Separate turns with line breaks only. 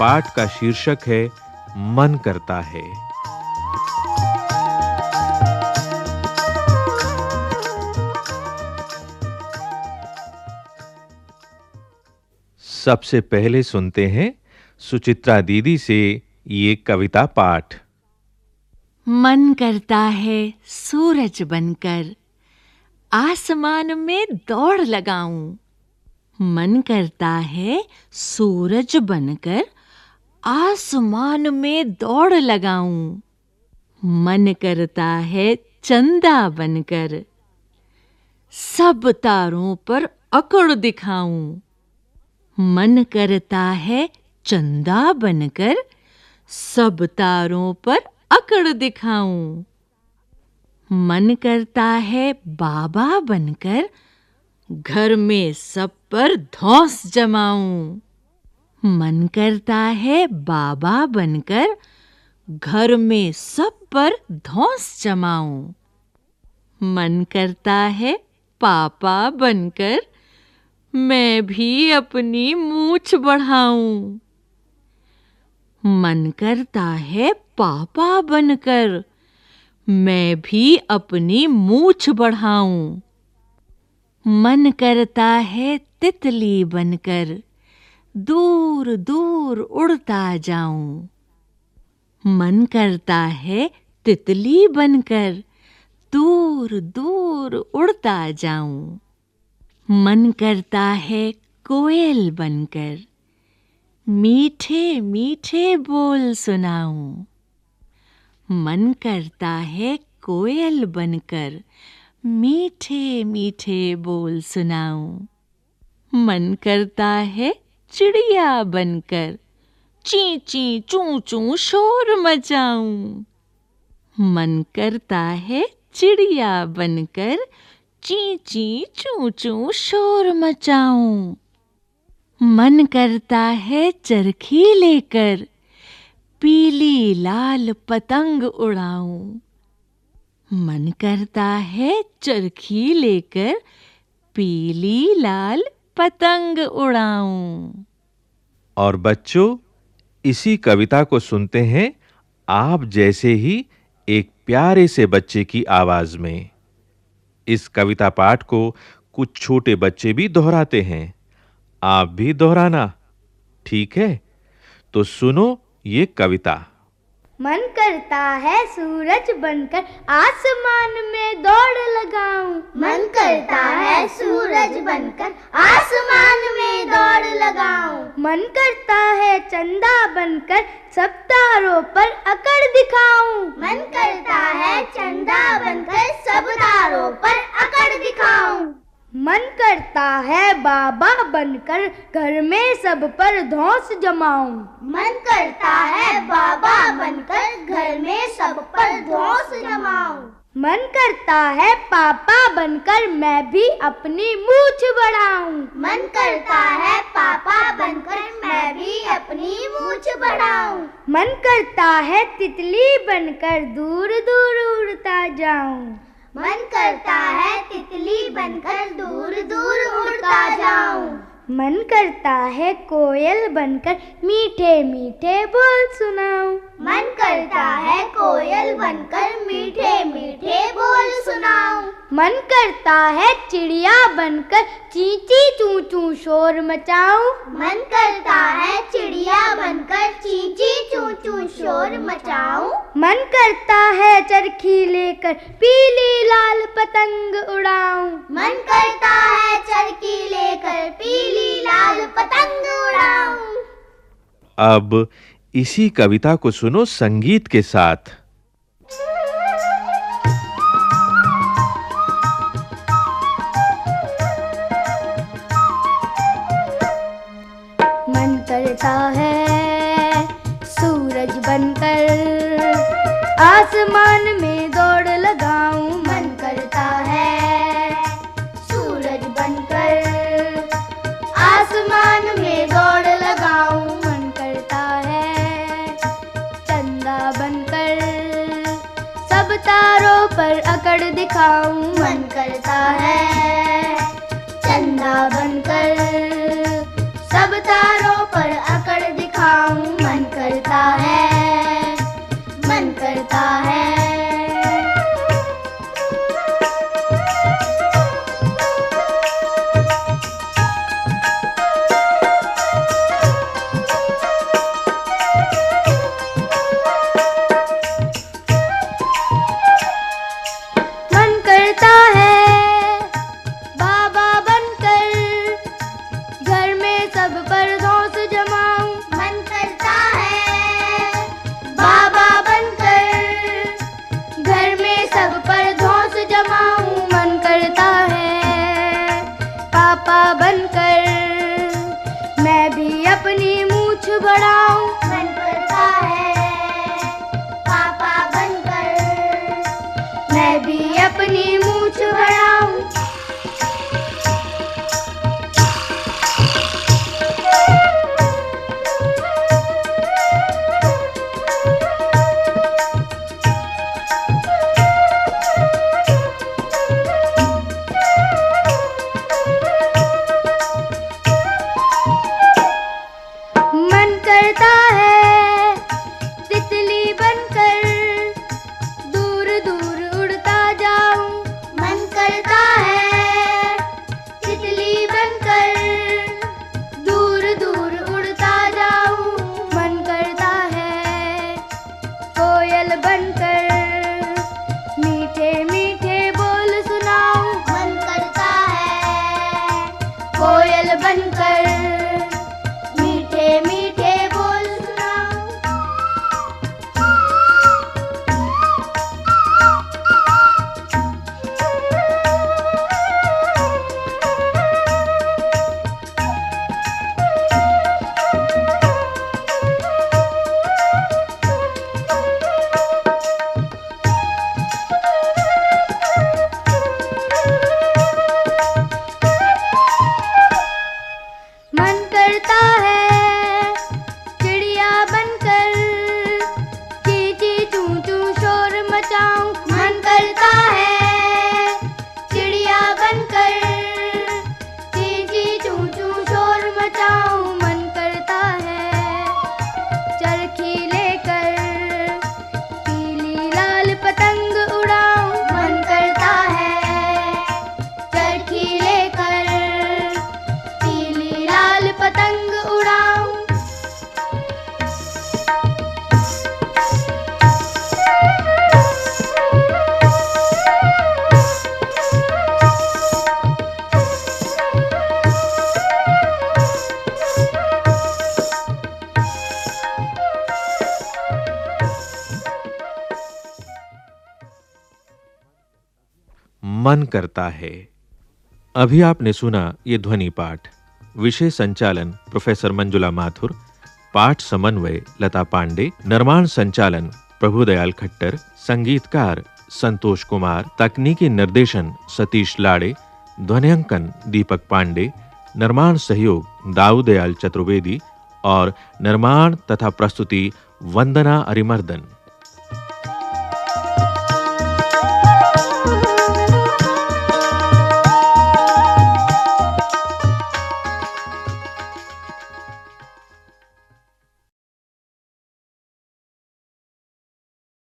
पाठ का शीर्षक है, मन करता है। सबसे पहले सुनते हैं सुचित्रा दीदी से ये कविता पाठ।
मन करता है सूरज बनकर, आसमान में दौड़ लगाऊँ। मन करता है सूरज बनकर आसमान में दौड़ लगाऊँ। मन करता है चंदा बनकर। सब तारों पर अकड़ दिखाऊँ। मन करता है चंदा बनकर। सब तारों पर अकड़ दिखाऊँ। मन करता है बाबा बनकर। घर में सब पर धौस जमाऊं। मन करता है बाबा बनकर, घर में सब पर धौस जमाऊं। मन करता है पापा बनकर, मैं भी अपनी मूछ बढ़ाऊं। मन करता है पापा बनकर, मैं भी अपनी मूछ बढ़ाऊं। मन करता है तितली बनकर दूर दूर उड़ता जाऊँ। मन करता है तितली बनकर, दूर दूर उड़ता जाऊँ। मन करता है कोयल बनकर, मीठे मीठे बोल सुनाऊं। मन करता है कोयल बनकर, मीठे मीठे बोल सुनाऊं। मन करता है चिड़िया बनकर ची ची चू चू शोर मचाऊं। मन करता है चिड़िया बनकर ची ची चू चू शोर मचाऊं। मन करता है चरखी लेकर पीली लाल पतंग उड़ाऊं। मन करता है चरखी लेकर पीली लाल पतंग उड़ाऊं।
और बच्चों इसी कविता को सुनते हैं आप जैसे ही एक प्यारे से बच्चे की आवाज़ में। इस कविता पाठ को कुछ छोटे बच्चे भी दोहराते हैं। आप भी दोहराना ठीक है? तो सुनो ये कविता।
मन करता है सूरज बनकर आसमान में दौड़ लगाऊँ।
मन करता है सूरज बनकर लगाऊँ
मन करता है चंदा बनकर सब तारों पर अकड़ दिखाऊँ।
मन करता है चंदा बनकर सब तारों पर अकड़ दिखाऊँ।
मन करता है बाबा बनकर घर में सब पर धौस जमाऊं।
मन करता है बाबा बनकर घर में सब पर धौस जमाऊं।
मन करता है पापा बनकर मैं भी अपनी मूछ बढ़ाऊं।
मन करता है पापा बनकर मैं भी अपनी मूछ बढ़ाऊं।
मन करता है तितली बनकर दूर दूर उड़ता जाऊँ।
मन करता है तितली बनकर दूर दूर उड़ता जाऊँ।
मन करता है कोयल बनकर मीठे मीठे बोल सुनाऊं।
मन करता है कोयल बनकर मीठे मीठे बोल सुनाऊं।
मन करता है चिड़िया बनकर चींची चू चू शोर मचाऊं।
मन करता है चिड़िया बनकर चींची चू चू शोर मचाऊं।
मन करता है चरखी लेकर पीली लाल पतंग उड़ाऊं।
मन करता है चरखी लेकर पीली लाल पतंग उड़ाऊं।
अब इसी कविता को सुनो संगीत के साथ।
दिखाऊँ
मन करता है चंदा बनकर सब तारों
सब पर दो मन करता है।
अभी आपने सुना यह ध्वनि पाठ। विषय संचालन, प्रोफेसर मंजुला माथुर। पाठ समन्वय, लता पांडे। निर्माण संचालन, प्रभुदयाल खट्टर। संगीतकार, संतोष कुमार। तकनीकी निर्देशन, सतीश लाड़े। ध्वनियांकन, दीपक पांडे। निर्माण सहयोग, दाऊदयाल चतुर्वेदी। और निर्माण तथा प्रस्तुति, वंदना अरिमर्दन।